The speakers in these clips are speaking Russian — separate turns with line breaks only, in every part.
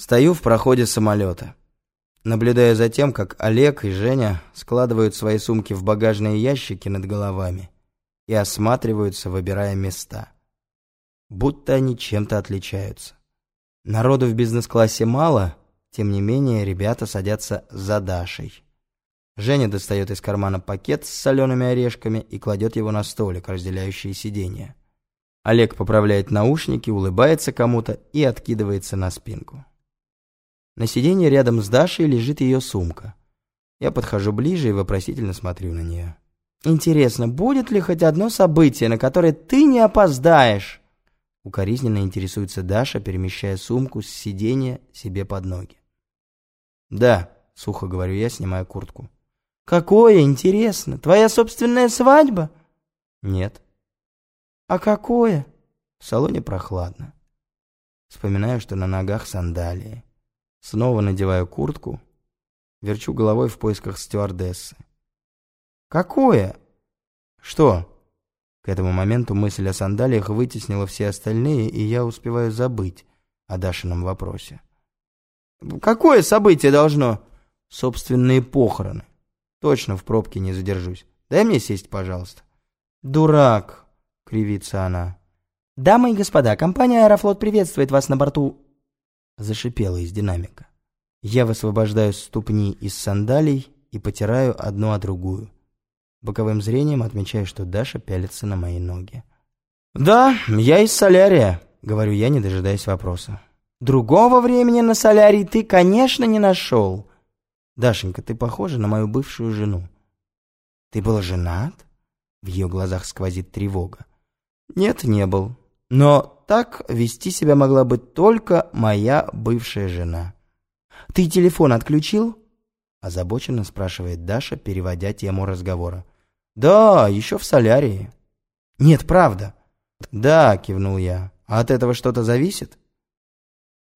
Стою в проходе самолета. Наблюдая за тем, как Олег и Женя складывают свои сумки в багажные ящики над головами и осматриваются, выбирая места. Будто они чем-то отличаются. Народу в бизнес-классе мало, тем не менее ребята садятся за Дашей. Женя достает из кармана пакет с солеными орешками и кладет его на столик, разделяющий сиденья. Олег поправляет наушники, улыбается кому-то и откидывается на спинку. На сиденье рядом с Дашей лежит ее сумка. Я подхожу ближе и вопросительно смотрю на нее. «Интересно, будет ли хоть одно событие, на которое ты не опоздаешь?» Укоризненно интересуется Даша, перемещая сумку с сиденья себе под ноги. «Да», — сухо говорю я, снимая куртку. «Какое интересно? Твоя собственная свадьба?» «Нет». «А какое?» В салоне прохладно. Вспоминаю, что на ногах сандалии. Снова надеваю куртку, верчу головой в поисках стюардессы. «Какое?» «Что?» К этому моменту мысль о сандалиях вытеснила все остальные, и я успеваю забыть о Дашином вопросе. «Какое событие должно?» «Собственные похороны. Точно в пробке не задержусь. Дай мне сесть, пожалуйста». «Дурак!» — кривится она. «Дамы и господа, компания «Аэрофлот» приветствует вас на борту...» Зашипела из динамика. Я высвобождаю ступни из сандалий и потираю одну о другую. Боковым зрением отмечаю, что Даша пялится на мои ноги. «Да, я из солярия», — говорю я, не дожидаясь вопроса. «Другого времени на солярий ты, конечно, не нашел». «Дашенька, ты похожа на мою бывшую жену». «Ты был женат?» В ее глазах сквозит тревога. «Нет, не был. Но так вести себя могла бы только моя бывшая жена». «Ты телефон отключил?» Озабоченно спрашивает Даша, переводя тему разговора. «Да, еще в солярии». «Нет, правда». «Да», — кивнул я. «А от этого что-то зависит?»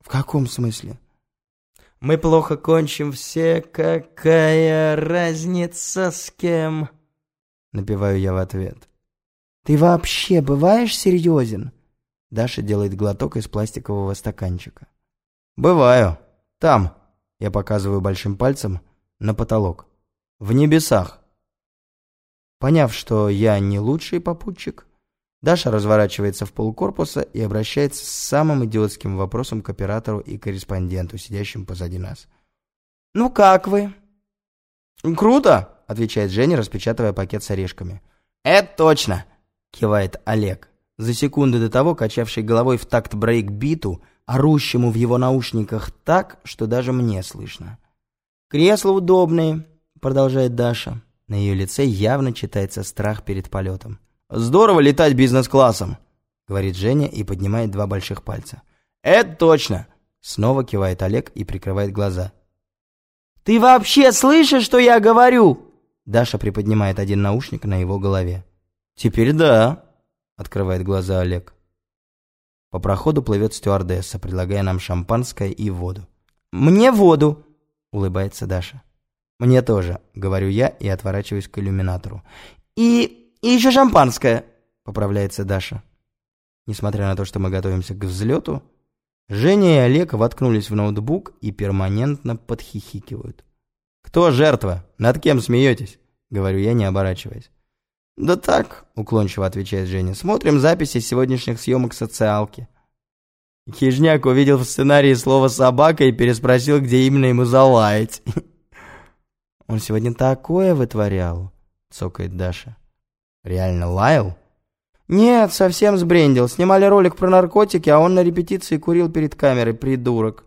«В каком смысле?» «Мы плохо кончим все, какая разница с кем?» Напеваю я в ответ. «Ты вообще бываешь серьезен?» Даша делает глоток из пластикового стаканчика. «Бываю. Там». Я показываю большим пальцем на потолок. В небесах. Поняв, что я не лучший попутчик, Даша разворачивается в полкорпуса и обращается с самым идиотским вопросом к оператору и корреспонденту, сидящим позади нас. «Ну как вы?» «Круто!» — отвечает Женя, распечатывая пакет с орешками. «Это точно!» — кивает Олег, за секунды до того качавший головой в такт брейк-биту, орущему в его наушниках так, что даже мне слышно. «Кресла удобные», — продолжает Даша. На ее лице явно читается страх перед полетом. «Здорово летать бизнес-классом», — говорит Женя и поднимает два больших пальца. «Это точно!» — снова кивает Олег и прикрывает глаза. «Ты вообще слышишь, что я говорю?» Даша приподнимает один наушник на его голове. «Теперь да», — открывает глаза Олег. По проходу плывет стюардесса, предлагая нам шампанское и воду. «Мне воду!» улыбается Даша. «Мне тоже», — говорю я и отворачиваюсь к иллюминатору. «И, и еще шампанское», — поправляется Даша. Несмотря на то, что мы готовимся к взлету, Женя и Олег воткнулись в ноутбук и перманентно подхихикивают. «Кто жертва? Над кем смеетесь?» — говорю я, не оборачиваясь. «Да так», — уклончиво отвечает Женя, — «смотрим записи сегодняшних съемок социалки». Хижняк увидел в сценарии слово «собака» и переспросил, где именно ему залаять. «Он сегодня такое вытворял», — цокает Даша. «Реально лаял?» «Нет, совсем сбрендил. Снимали ролик про наркотики, а он на репетиции курил перед камерой, придурок».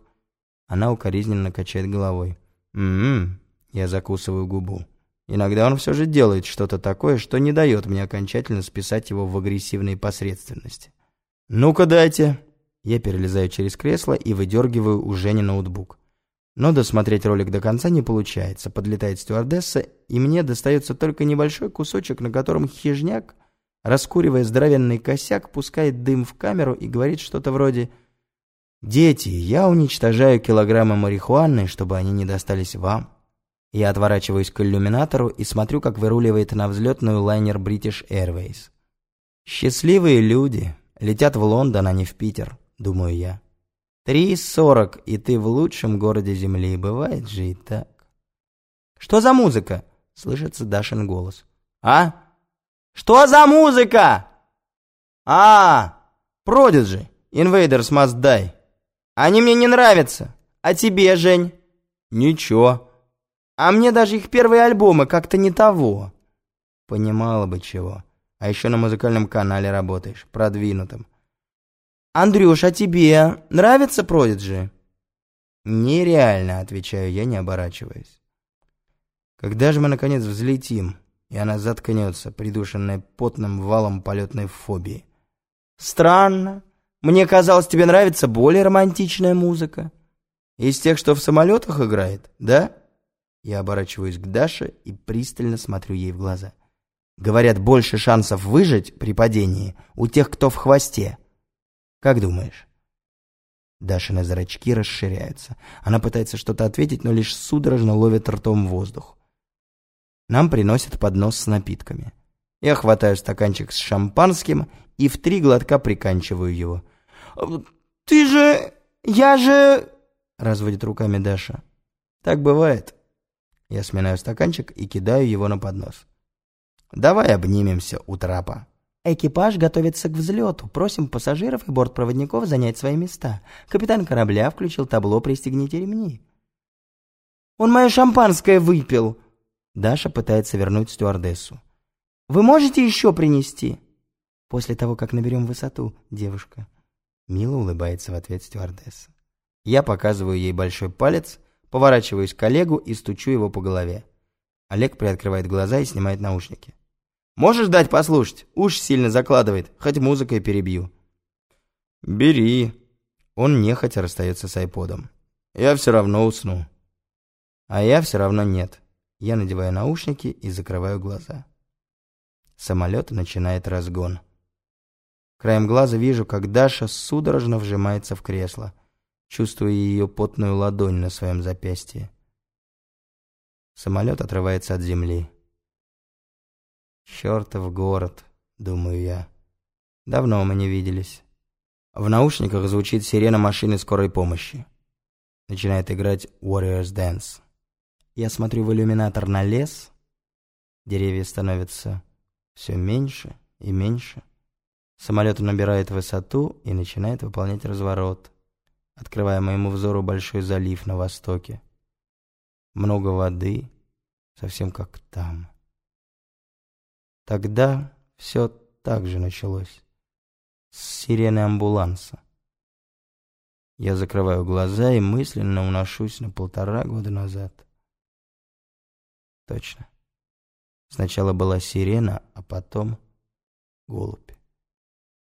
Она укоризненно качает головой. «М-м-м», я закусываю губу. Иногда он все же делает что-то такое, что не дает мне окончательно списать его в агрессивной посредственности. «Ну-ка дайте», я перелезаю через кресло и выдергиваю у Жени ноутбук. Но досмотреть ролик до конца не получается. Подлетает стюардесса, и мне достается только небольшой кусочек, на котором хижняк, раскуривая здоровенный косяк, пускает дым в камеру и говорит что-то вроде «Дети, я уничтожаю килограммы марихуаны, чтобы они не достались вам». Я отворачиваюсь к иллюминатору и смотрю, как выруливает на взлетную лайнер British Airways. Счастливые люди летят в Лондон, а не в Питер думаю я. Три сорок, и ты в лучшем городе Земли. Бывает же и так. «Что за музыка?» — слышится Дашин голос. «А? Что за музыка?» «А, Продиджи, Invaders Must Die. Они мне не нравятся. А тебе, Жень?» «Ничего. А мне даже их первые альбомы как-то не того». «Понимала бы чего. А еще на музыкальном канале работаешь, продвинутым». «Андрюш, а тебе нравится Продиджи?» «Нереально», — отвечаю я, не оборачиваясь. «Когда же мы, наконец, взлетим?» И она заткнется, придушенная потным валом полетной фобии. «Странно. Мне казалось, тебе нравится более романтичная музыка. Из тех, что в самолетах играет, да?» Я оборачиваюсь к Даше и пристально смотрю ей в глаза. Говорят, больше шансов выжить при падении у тех, кто в хвосте. Как думаешь? Дашины зрачки расширяются. Она пытается что-то ответить, но лишь судорожно ловит ртом воздух. Нам приносят поднос с напитками. Я хватаю стаканчик с шампанским и в три глотка приканчиваю его. «Ты же... я же...» — разводит руками Даша. «Так бывает». Я сминаю стаканчик и кидаю его на поднос. «Давай обнимемся у трапа». Экипаж готовится к взлету. Просим пассажиров и бортпроводников занять свои места. Капитан корабля включил табло «Пристегните ремни». «Он мое шампанское выпил!» Даша пытается вернуть стюардессу. «Вы можете еще принести?» «После того, как наберем высоту, девушка». Мило улыбается в ответ стюардесса. Я показываю ей большой палец, поворачиваюсь к Олегу и стучу его по голове. Олег приоткрывает глаза и снимает наушники. Можешь дать послушать? Уж сильно закладывает, хоть музыкой перебью». «Бери». Он нехотя расстается с айподом. «Я все равно усну». А я все равно нет. Я надеваю наушники и закрываю глаза. Самолет начинает разгон. Краем глаза вижу, как Даша судорожно вжимается в кресло, чувствуя ее потную ладонь на своем запястье. Самолет отрывается от земли. «Чертов город», — думаю я. Давно мы не виделись. В наушниках звучит сирена машины скорой помощи. Начинает играть Warriors Dance. Я смотрю в иллюминатор на лес. Деревья становятся все меньше и меньше. Самолет набирает высоту и начинает выполнять разворот, открывая моему взору большой залив на востоке. Много воды, совсем как там. Тогда все так же началось. С сирены амбуланса. Я закрываю глаза и мысленно уношусь на полтора года назад. Точно. Сначала была сирена, а потом голубь.